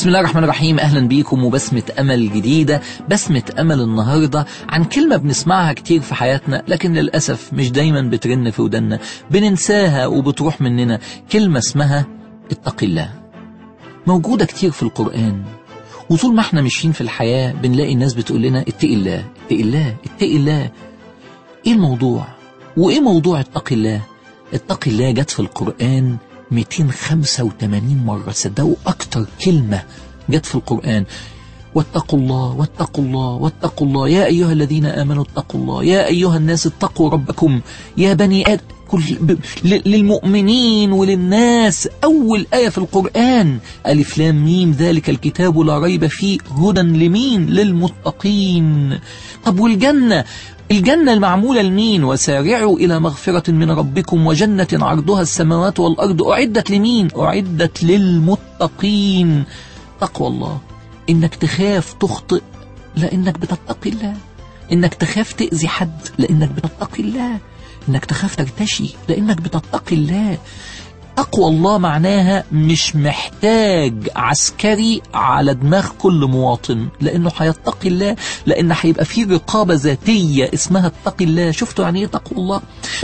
بسم الله الرحمن الرحيم. أهلا بيكم وبسمة أمل جديدة. بسمة أمل النهاردة. عن كلمة بنسمعها كتير في حياتنا لكن للأسف مش دايما بترن في ودنا بننساها وبتروح مننا. كلمة اسمها اتق الله. موجودة كتير في القرآن. وطول ما إحنا ماشيين في الحياة بنلاقي الناس بتقول لنا اتق الله اتق الله اتق الله. إيه الموضوع؟ وإيه موضوع اتق الله؟ اتق الله جت في القرآن 285 مرة. صدقوا أكتر كلمة جت في القرآن. واتقوا الله واتقوا الله واتقوا الله. يا أيها الذين آمنوا اتقوا الله. يا أيها الناس اتقوا ربكم. يا بني آدم كل. للمؤمنين وللناس. أول آية في القرآن. ألف لام ميم. ذلك الكتاب لا ريب فيه. هدى لمين؟ للمتقين. طب والجنة؟ الجنة المعمولة لمين؟ وسارعوا إلى مغفرة من ربكم وجنة عرضها السماوات والأرض. أعدت لمين؟ أعدت للمتقين. تقوى الله. إنك تخاف تخطئ لأنك بتتقي الله. إنك تخاف تأذي حد لأنك بتتقي الله. إنك تخاف ترتشي لأنك بتتقي الله. تقوى الله معناها مش محتاج عسكري على دماغ كل مواطن لأنه هيتقي الله لأن هيبقى في رقابة ذاتية اسمها اتقي الله. شفتوا يعني إيه تقوى الله؟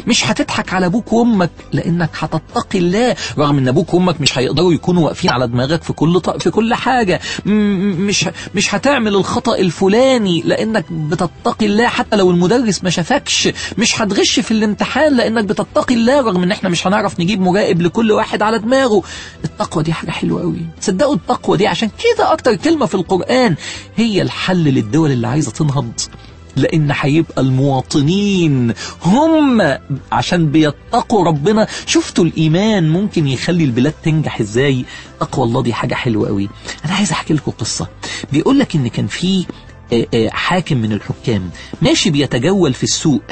مش هتضحك على أبوك وأمك لأنك هتتقي الله. رغم أن أبوك وأمك مش هيقدروا يكونوا واقفين على دماغك في كل ط... في كل حاجة. مش مش هتعمل الخطأ الفلاني لأنك بتتقي الله. حتى لو المدرس ما شافكش مش هتغش في الامتحان لأنك بتتقي الله. رغم أن إحنا مش هنعرف نجيب مراقب لكل واحد على دماغه. التقوى دي حاجة حلوة قوي. صدقوا التقوى دي عشان كده أكتر كلمة في القرآن هي الحل للدول اللي عايزة تنهض. لأن هيبقى المواطنين هم عشان بيتقوا ربنا. شفتوا الإيمان ممكن يخلي البلاد تنجح إزاي؟ تقوى الله دي حاجة حلوة قوي. أنا عايز أحكي لكم قصة. بيقول لك إن كان في حاكم من الحكام ماشي بيتجول في السوق.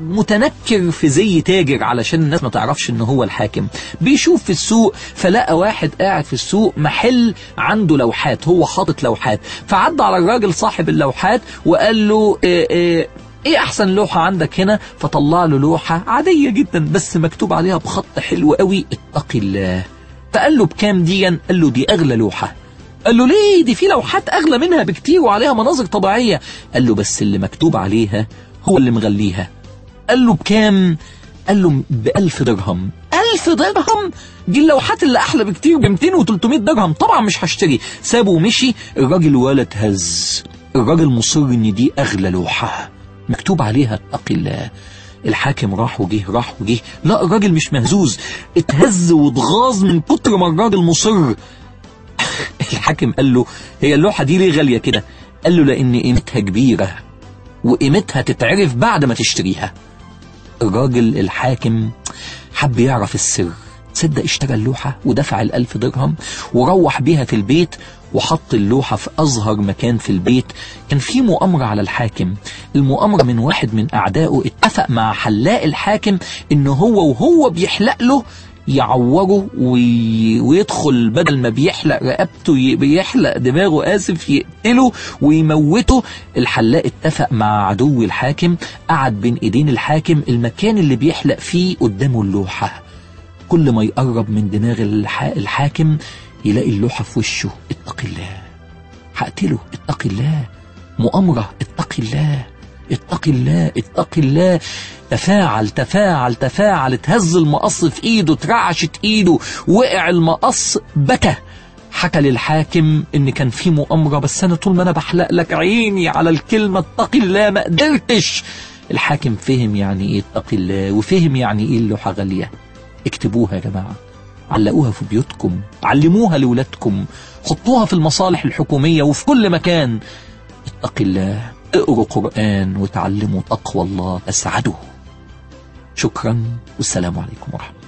متنكر في زي تاجر علشان الناس ما تعرفش إن هو الحاكم. بيشوف في السوق فلقى واحد قاعد في السوق محل عنده لوحات هو حاطط لوحات. فعدى على الراجل صاحب اللوحات وقال له إيه, إيه إيه أحسن لوحة عندك هنا؟ فطلع له لوحة عادية جدا بس مكتوب عليها بخط حلو قوي اتقي الله. فقال له بكام دي قال له دي أغلى لوحة. قال له ليه؟ دي في لوحات أغلى منها بكتير وعليها مناظر طبيعية. قال له بس اللي مكتوب عليها هو اللي مغليها. قال له بكام؟ قال له بألف درهم. ألف درهم؟ دي اللوحات اللي أحلى بكتير ب 200 و 300 درهم. طبعا مش هشتري. سابه ومشي. الراجل ولا اتهز الراجل مصر إن دي أغلى لوحة. مكتوب عليها اتقي الله. الحاكم راح وجه راح وجه. لا الراجل مش مهزوز. اتهز واتغاظ من كتر ما الراجل مصر. الحاكم قال له هي اللوحة دي ليه غالية كده؟ قال له لأن قيمتها كبيرة. وقيمتها تتعرف بعد ما تشتريها. الراجل الحاكم حب يعرف السر. تصدق اشترى اللوحة ودفع الألف درهم وروح بيها في البيت وحط اللوحة في أظهر مكان في البيت. كان في مؤامرة على الحاكم. المؤامرة من واحد من أعدائه اتفق مع حلاق الحاكم إن هو وهو بيحلق له يعوره وي... ويدخل بدل ما بيحلق رقبته. بيحلق دماغه آسف يقتله ويموته. الحلاق اتفق مع عدو الحاكم قعد بين ايدين الحاكم المكان اللي بيحلق فيه قدامه اللوحة. كل ما يقرب من دماغ الح... الحاكم يلاقي اللوحة في وشه اتقي الله. هقتله اتقي الله. مؤامرة اتقي الله. اتقي الله اتقي الله. تفاعل تفاعل تفاعل. اتهز المقص في إيده اترعشت إيده. وقع المقص بكى. حكى للحاكم إن كان في مؤامرة بس أنا طول ما أنا بحلق لك عيني على الكلمة اتقي الله ما قدرتش. الحاكم فهم يعني إيه اتقي الله وفهم يعني إيه اللوحة غالية. اكتبوها يا جماعة. علقوها في بيوتكم علموها لولادكم. حطوها في المصالح الحكومية وفي كل مكان. اتقي الله. اقروا قرآن وتعلموا تقوى الله أسعدوا شكرا والسلام عليكم ورحمة